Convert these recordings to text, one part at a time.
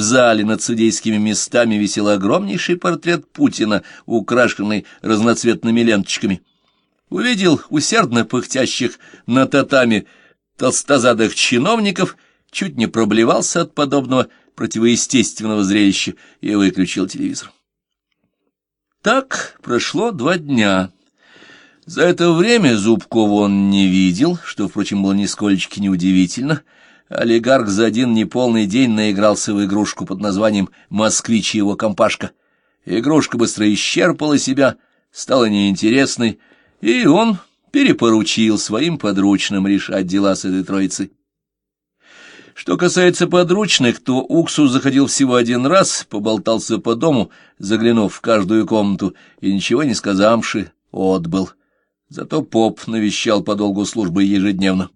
в зале над судейскими местами висел огромнейший портрет Путина, украшенный разноцветными ленточками. Увидел усердно пыхтящих на татами толстозадых чиновников, чуть не проблевался от подобного противоестественного зрелища и выключил телевизор. Так прошло два дня. За это время Зубкова он не видел, что, впрочем, было нисколько неудивительно. Олигарх за один неполный день наигрался в игрушку под названием «Москвич и его компашка». Игрушка быстро исчерпала себя, стала неинтересной, и он перепоручил своим подручным решать дела с этой троицей. Что касается подручных, то Уксус заходил всего один раз, поболтался по дому, заглянув в каждую комнату, и ничего не сказавши, отбыл. Зато поп навещал по долгу службы ежедневно.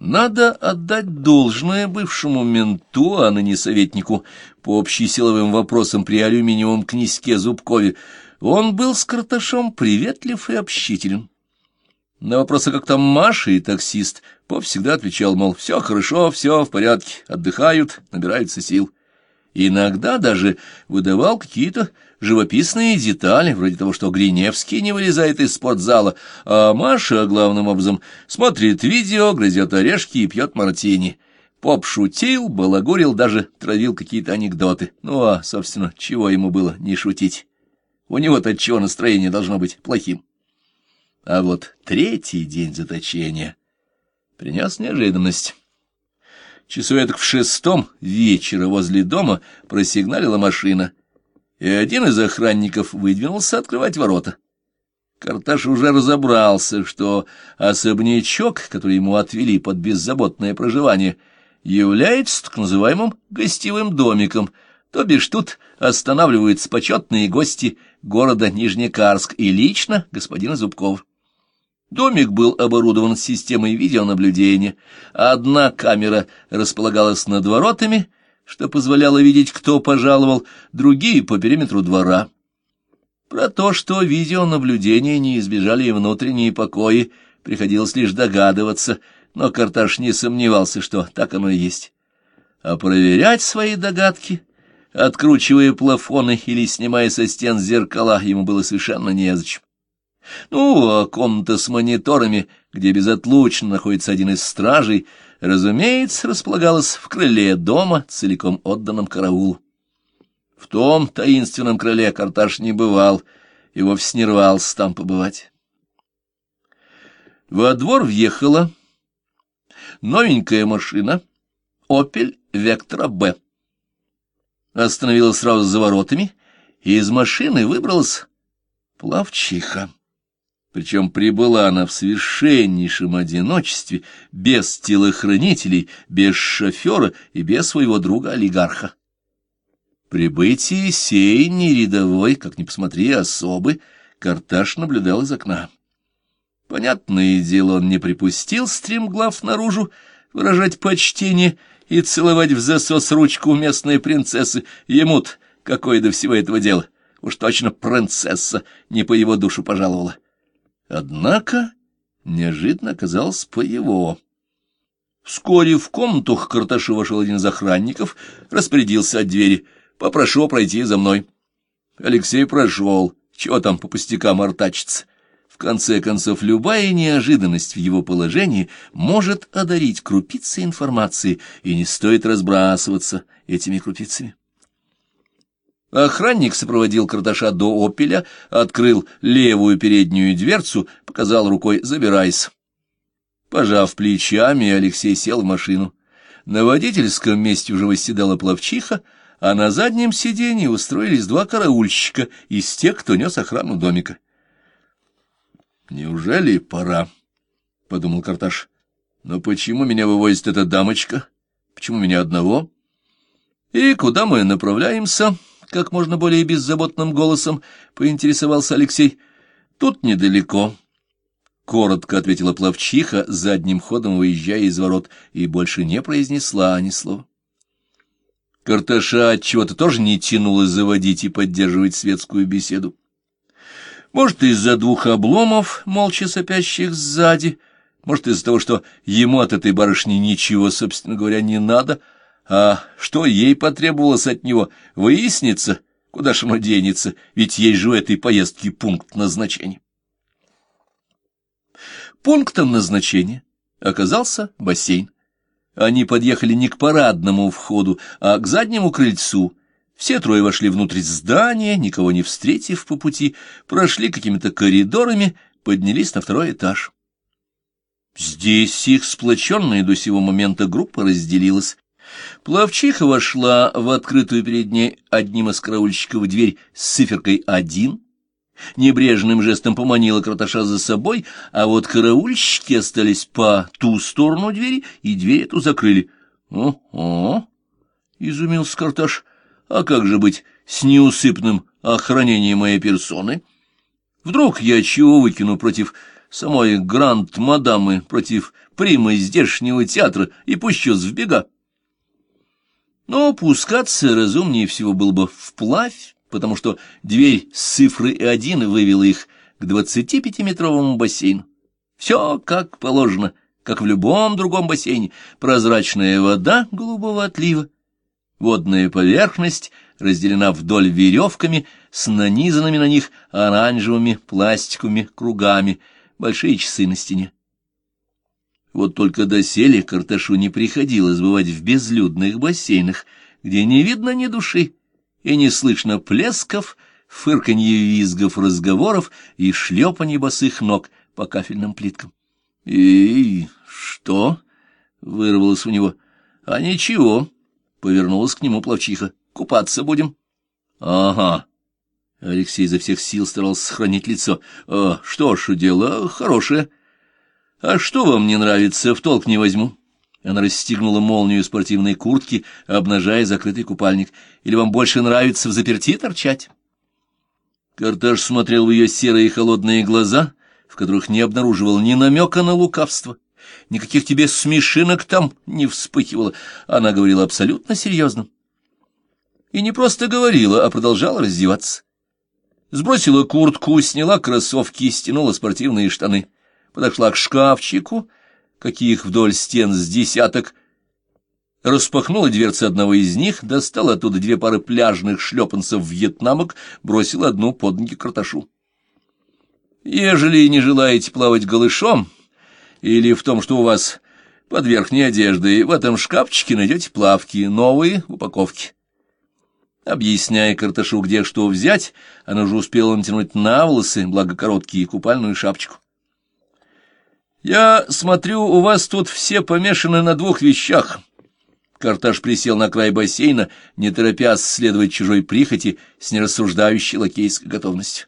Надо отдать должное бывшему менту, а ныне советнику, по общесиловым вопросам при алюминиевом князьке Зубкове. Он был с Карташом приветлив и общителен. На вопросы, как там Маша и таксист, Поп всегда отвечал, мол, все хорошо, все в порядке, отдыхают, набираются сил. Иногда даже выдавал какие-то живописные детали, вроде того, что Гриневский не вылезает из спортзала, а Маша, главным образом, смотрит видео, грызет орешки и пьет мартини. Поп шутил, балагурил, даже травил какие-то анекдоты. Ну а, собственно, чего ему было не шутить? У него-то чего настроение должно быть плохим? А вот третий день заточения принес неожиданность. Часу в шестом вечера возле дома просигналила машина, и один из охранников выдвинулся открывать ворота. Карташ уже разобрался, что особнячок, который ему отвели под беззаботное проживание, является так называемым гостевым домиком, то бишь тут останавливаются почетные гости города Нижнекарск и лично господина Зубкова. Домик был оборудован системой видеонаблюдения. Одна камера располагалась над воротами, что позволяло видеть, кто пожаловал, другие — по периметру двора. Про то, что видеонаблюдения не избежали и внутренние покои, приходилось лишь догадываться, но Карташ не сомневался, что так оно и есть. А проверять свои догадки, откручивая плафоны или снимая со стен зеркала, ему было совершенно незачем. Ну, а комната с мониторами, где безотлучно находится один из стражей, разумеется, располагалась в крыле дома, целиком отданном караулу. В том таинственном крыле Карташ не бывал и вовсе не рвался там побывать. Во двор въехала новенькая машина «Опель Вектора Б». Остановилась сразу за воротами, и из машины выбралась плавчиха. Причем прибыла она в совершеннейшем одиночестве, без телохранителей, без шофера и без своего друга-олигарха. Прибытие сей не рядовой, как ни посмотри, особы, Карташ наблюдал из окна. Понятное дело, он не припустил стремглав наружу выражать почтение и целовать в засос ручку местной принцессы. Ему-то какое до всего этого дело? Уж точно принцесса не по его душу пожаловала. Однако неожиданно оказалось по его. Вскоре в комнату к Карташу вошел один из охранников, распорядился от двери. «Попрошу пройти за мной». Алексей прошел. Чего там по пустякам артачиться? В конце концов, любая неожиданность в его положении может одарить крупицей информации, и не стоит разбрасываться этими крупицами. Охранник сопроводил Карташа до «Опеля», открыл левую переднюю дверцу, показал рукой «забирайся». Пожав плечами, Алексей сел в машину. На водительском месте уже восседала плавчиха, а на заднем сиденье устроились два караульщика из тех, кто нес охрану домика. «Неужели пора?» — подумал Карташ. «Но почему меня вывозит эта дамочка? Почему меня одного? И куда мы направляемся?» Как можно более беззаботным голосом поинтересовался Алексей. «Тут недалеко». Коротко ответила плавчиха, задним ходом выезжая из ворот, и больше не произнесла ни слова. Карташа от чего-то тоже не тянулась заводить и поддерживать светскую беседу. Может, из-за двух обломов, молча сопящих сзади, может, из-за того, что ему от этой барышни ничего, собственно говоря, не надо, А что ей потребовалось от него, выяснится, куда ж оно денется, ведь есть же у этой поездки пункт назначения. Пунктом назначения оказался бассейн. Они подъехали не к парадному входу, а к заднему крыльцу. Все трое вошли внутрь здания, никого не встретив по пути, прошли какими-то коридорами, поднялись на второй этаж. Здесь их сплоченная до сего момента группа разделилась. Плавчиха вошла в открытую перед ней одним из караульщиков дверь с циферкой «один», небрежным жестом поманила Краташа за собой, а вот караульщики остались по ту сторону двери, и дверь эту закрыли. «О-о!» — изумился Карташ. «А как же быть с неусыпным охранением моей персоны? Вдруг я чего выкину против самой гранд-мадамы, против примы здешнего театра и пущусь в бега?» Но пускаться разумнее всего было бы вплавь, потому что дверь с цифрой один вывела их к двадцатипятиметровому бассейну. Все как положено, как в любом другом бассейне. Прозрачная вода голубого отлива. Водная поверхность разделена вдоль веревками с нанизанными на них оранжевыми пластиковыми кругами, большие часы на стене. Вот только доселе Карташу не приходилось бывать в безлюдных бассейнах, где не видно ни души, и не слышно плесков, фырканье визгов разговоров и шлепанье босых ног по кафельным плиткам. — И что? — вырвалось у него. — А ничего, — повернулась к нему плавчиха. — Купаться будем. — Ага. Алексей изо всех сил старался сохранить лицо. А, — Что ж, дело хорошее. — «А что вам не нравится, в толк не возьму». Она расстегнула молнию спортивной куртки, обнажая закрытый купальник. «Или вам больше нравится в заперти торчать?» Карташ смотрел в ее серые холодные глаза, в которых не обнаруживал ни намека на лукавство. Никаких тебе смешинок там не вспыхивало. Она говорила абсолютно серьезно. И не просто говорила, а продолжала раздеваться. Сбросила куртку, сняла кроссовки стянула спортивные штаны подошла к шкафчику, каких вдоль стен с десяток, распахнула дверцы одного из них, достала оттуда две пары пляжных шлепанцев-вьетнамок, бросила одну под ноги карташу. Ежели не желаете плавать голышом, или в том, что у вас под верхней одеждой, в этом шкафчике найдете плавки, новые упаковки. Объясняя Карташу, где что взять, она уже успела натянуть на волосы, благо короткие, купальную шапочку. «Я смотрю, у вас тут все помешаны на двух вещах». Карташ присел на край бассейна, не торопясь следовать чужой прихоти с нерассуждающей лакейской готовностью.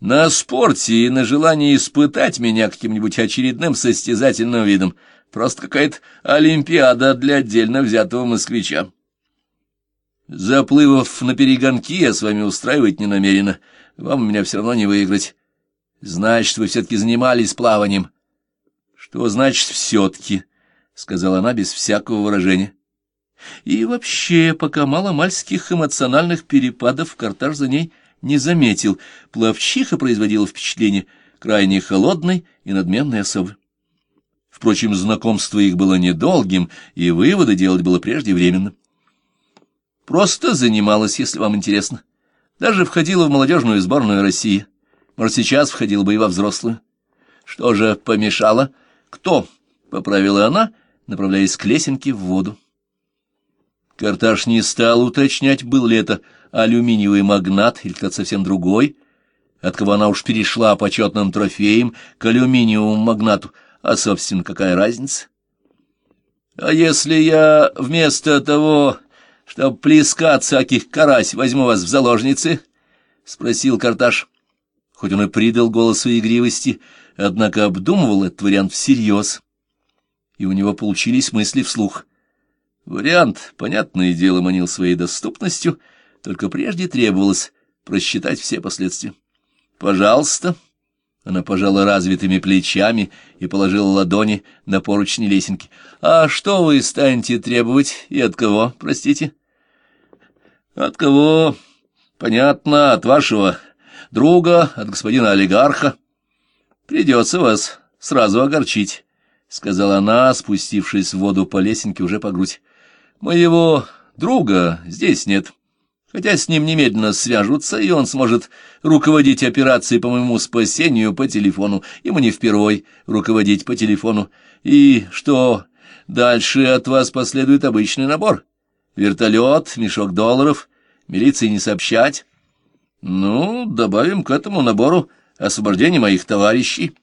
«На спорте и на желании испытать меня каким-нибудь очередным состязательным видом. Просто какая-то олимпиада для отдельно взятого москвича. Заплывов на перегонки я с вами устраивать не намерена. Вам меня все равно не выиграть. Значит, вы все-таки занимались плаванием». Что значит «все-таки», — сказала она без всякого выражения. И вообще, пока мало-мальских эмоциональных перепадов Картаж за ней не заметил, плавчиха производила впечатление крайне холодной и надменной особы. Впрочем, знакомство их было недолгим, и выводы делать было преждевременно. Просто занималась, если вам интересно. Даже входила в молодежную сборную России. Может, сейчас входила бы и во взрослую. Что же помешало? — «Кто?» — поправила она, направляясь к лесенке в воду. Карташ не стал уточнять, был ли это алюминиевый магнат или кто-то совсем другой, от кого она уж перешла почетным трофеем к алюминиевому магнату, а, собственно, какая разница? «А если я вместо того, чтобы плескать всяких карась, возьму вас в заложницы?» — спросил Карташ. Хоть он и придал голосу игривости, однако обдумывал этот вариант всерьез, и у него получились мысли вслух. Вариант, понятное дело, манил своей доступностью, только прежде требовалось просчитать все последствия. «Пожалуйста». Она пожала развитыми плечами и положила ладони на поручни лесенки. «А что вы станете требовать и от кого, простите?» «От кого? Понятно, от вашего друга, от господина олигарха. Придется вас сразу огорчить, — сказала она, спустившись в воду по лесенке уже по грудь. Моего друга здесь нет, хотя с ним немедленно свяжутся, и он сможет руководить операцией по моему спасению по телефону. Ему не впервой руководить по телефону. И что, дальше от вас последует обычный набор? Вертолет, мешок долларов, милиции не сообщать. Ну, добавим к этому набору освобождение моих товарищей.